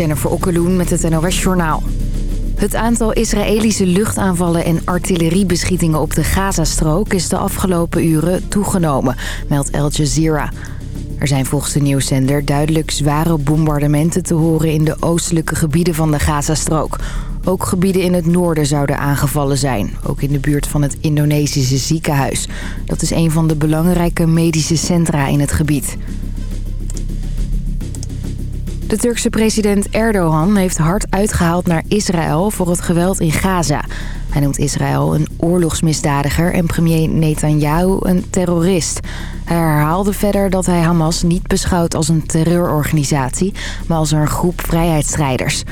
Jennifer Okkeloen met het NOS Journaal. Het aantal Israëlische luchtaanvallen en artilleriebeschietingen op de Gazastrook... is de afgelopen uren toegenomen, meldt Al Jazeera. Er zijn volgens de nieuwszender duidelijk zware bombardementen te horen... in de oostelijke gebieden van de Gazastrook. Ook gebieden in het noorden zouden aangevallen zijn. Ook in de buurt van het Indonesische ziekenhuis. Dat is een van de belangrijke medische centra in het gebied. De Turkse president Erdogan heeft hard uitgehaald naar Israël voor het geweld in Gaza. Hij noemt Israël een oorlogsmisdadiger en premier Netanyahu een terrorist. Hij herhaalde verder dat hij Hamas niet beschouwt als een terreurorganisatie, maar als een groep vrijheidsstrijders.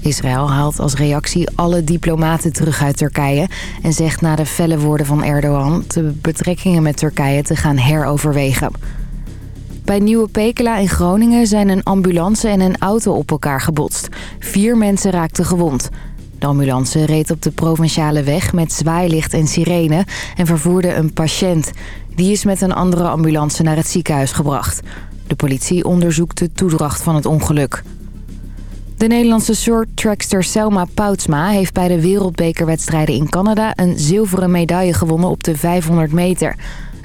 Israël haalt als reactie alle diplomaten terug uit Turkije... en zegt na de felle woorden van Erdogan de betrekkingen met Turkije te gaan heroverwegen. Bij Nieuwe Pekela in Groningen zijn een ambulance en een auto op elkaar gebotst. Vier mensen raakten gewond. De ambulance reed op de provinciale weg met zwaailicht en sirene en vervoerde een patiënt. Die is met een andere ambulance naar het ziekenhuis gebracht. De politie onderzoekt de toedracht van het ongeluk. De Nederlandse shorttrackster Selma Poutsma heeft bij de wereldbekerwedstrijden in Canada... een zilveren medaille gewonnen op de 500 meter...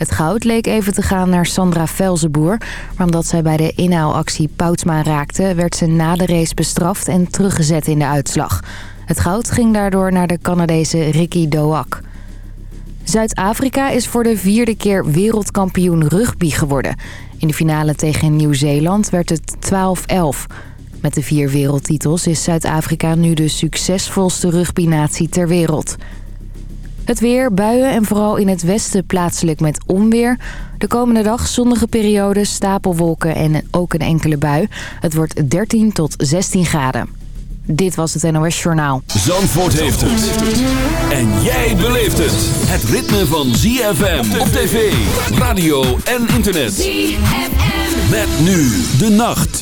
Het goud leek even te gaan naar Sandra Velzenboer. Maar omdat zij bij de inhaalactie Poutsma raakte... werd ze na de race bestraft en teruggezet in de uitslag. Het goud ging daardoor naar de Canadese Ricky Doak. Zuid-Afrika is voor de vierde keer wereldkampioen rugby geworden. In de finale tegen Nieuw-Zeeland werd het 12-11. Met de vier wereldtitels is Zuid-Afrika nu de succesvolste rugbynatie ter wereld. Het weer, buien en vooral in het westen plaatselijk met onweer. De komende dag zonnige periode, stapelwolken en ook een enkele bui. Het wordt 13 tot 16 graden. Dit was het NOS Journaal. Zandvoort heeft het. En jij beleeft het. Het ritme van ZFM op tv, radio en internet. ZFM. Met nu de nacht.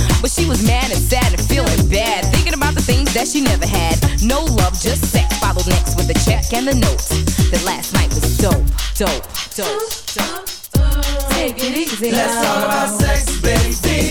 But she was mad and sad and feeling bad, thinking about the things that she never had. No love, just sex. Followed next with the check and the note. That last night was dope, dope, dope, dope. Take it easy. Let's talk about sex, baby.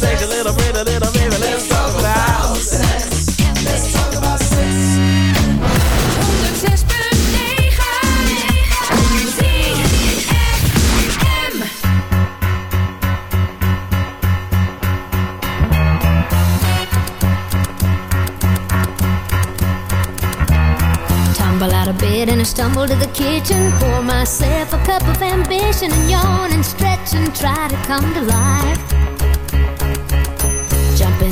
sex a little bit, a little baby. Let's talk about sex. Let's talk about sex. Tumble out of bed and I stumble to the kitchen. Pour myself a cup of ambition and yawn and stretch and try to come to life.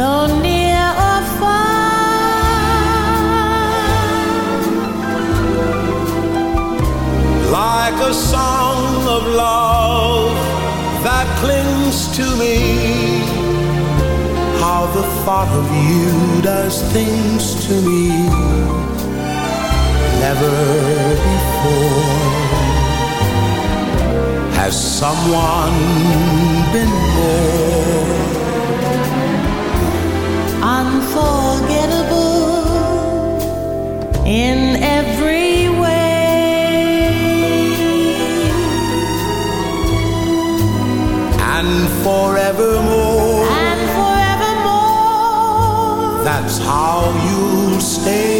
Near or far. Like a song of love that clings to me. How the thought of you does things to me. Never before has someone been more Unforgettable in every way. and forevermore. And forevermore. That's how you'll stay.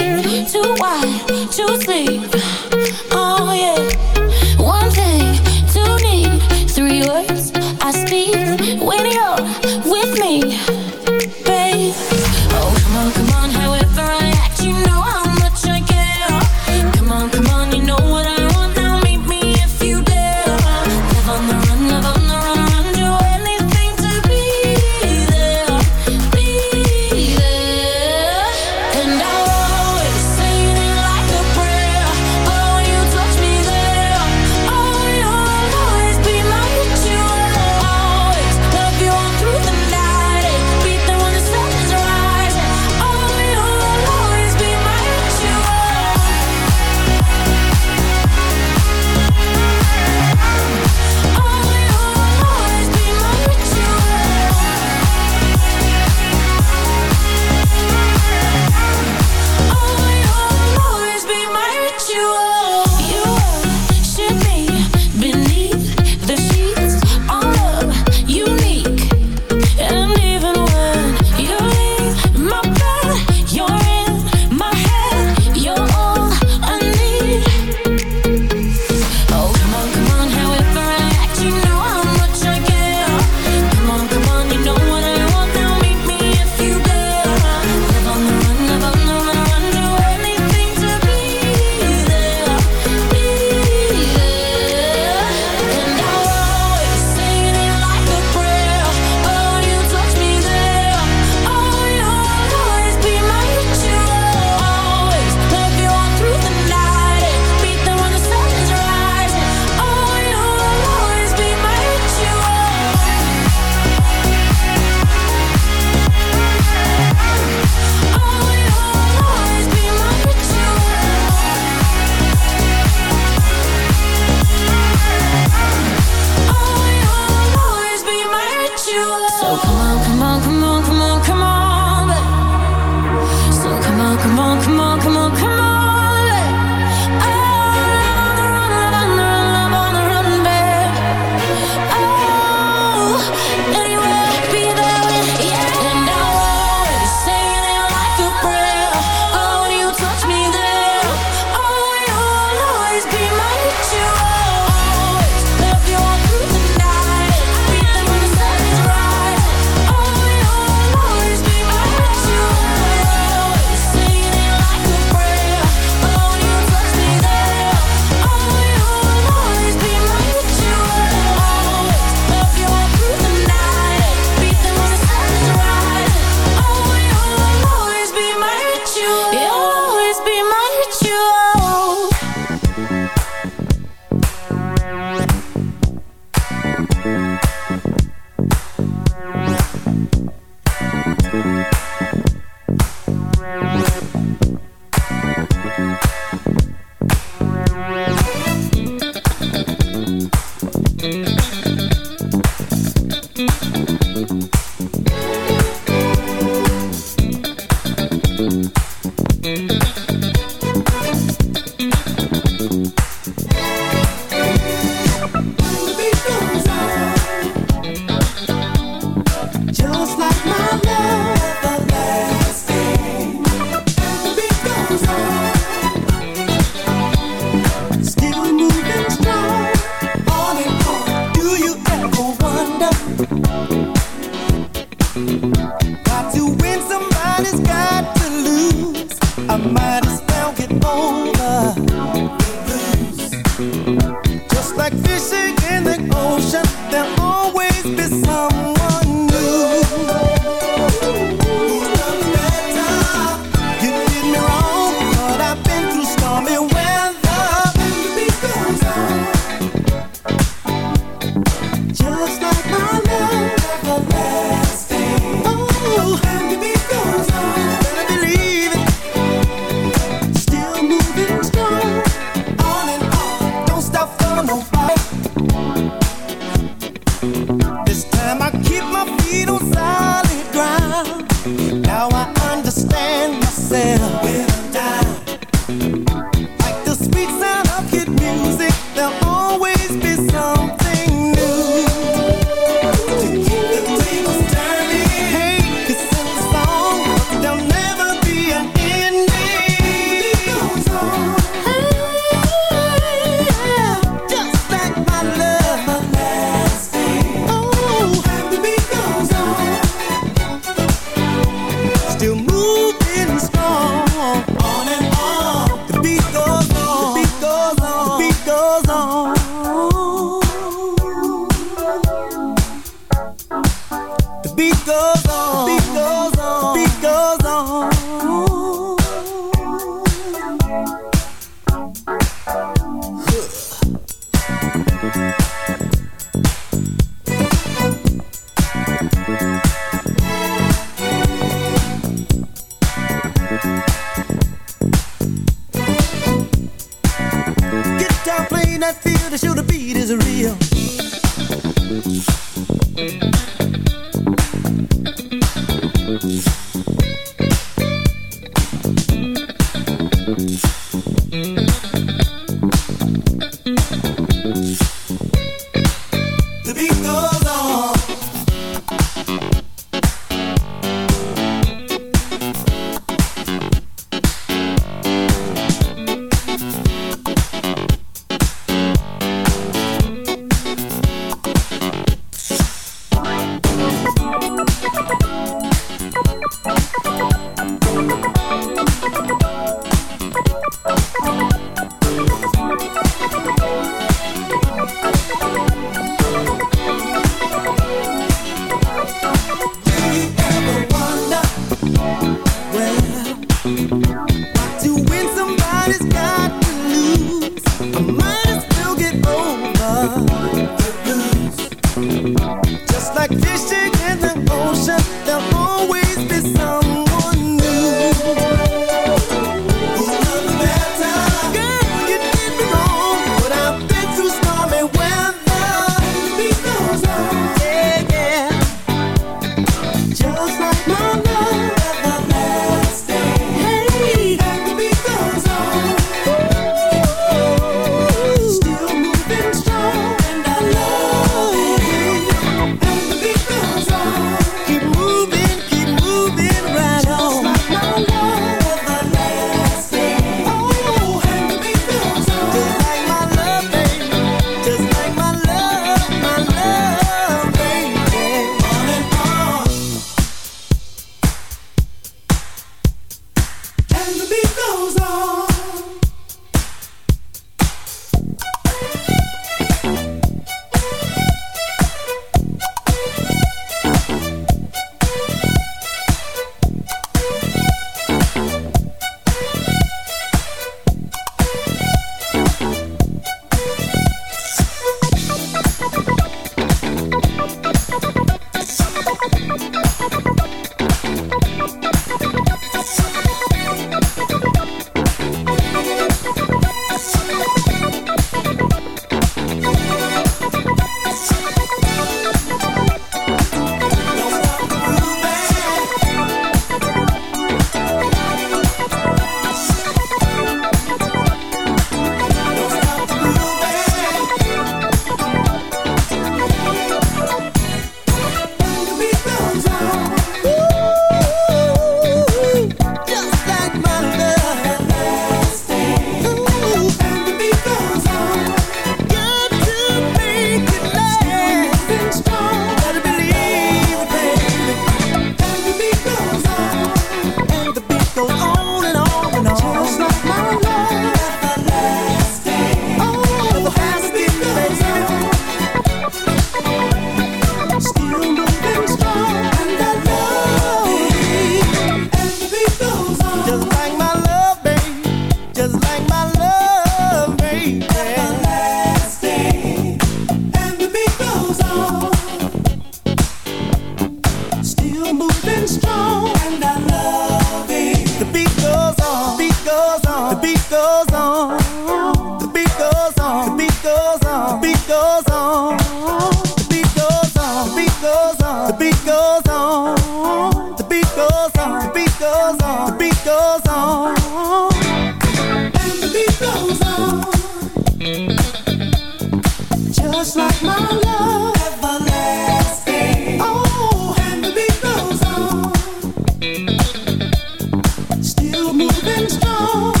Moving strong.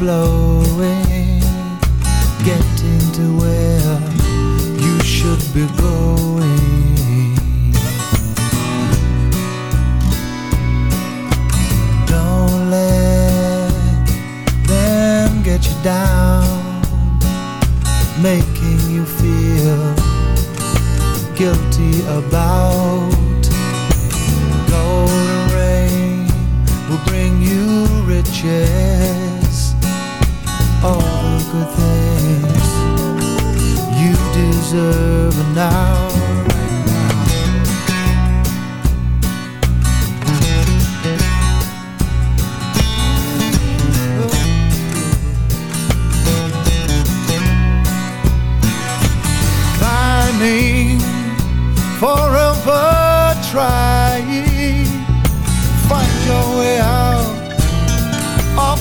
You're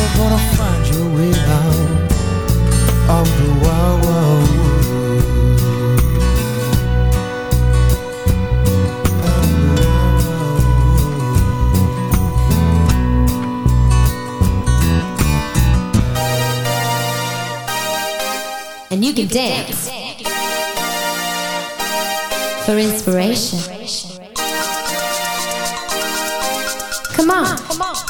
You're gonna find your way out of the wild, wild. And you can dance for inspiration. Come on. I'm